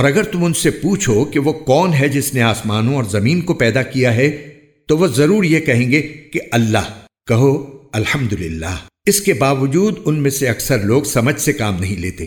اور اگر تم ان سے پوچھو کہ وہ کون ہے جس نے آسمانوں اور زمین کو پیدا کیا ہے، تو وہ ضرور یہ کہیں گے کہ اللہ۔ کہو الحمد اس کے باوجود ان میں سے اکثر لوگ سمجھ سے کام نہیں لیتے۔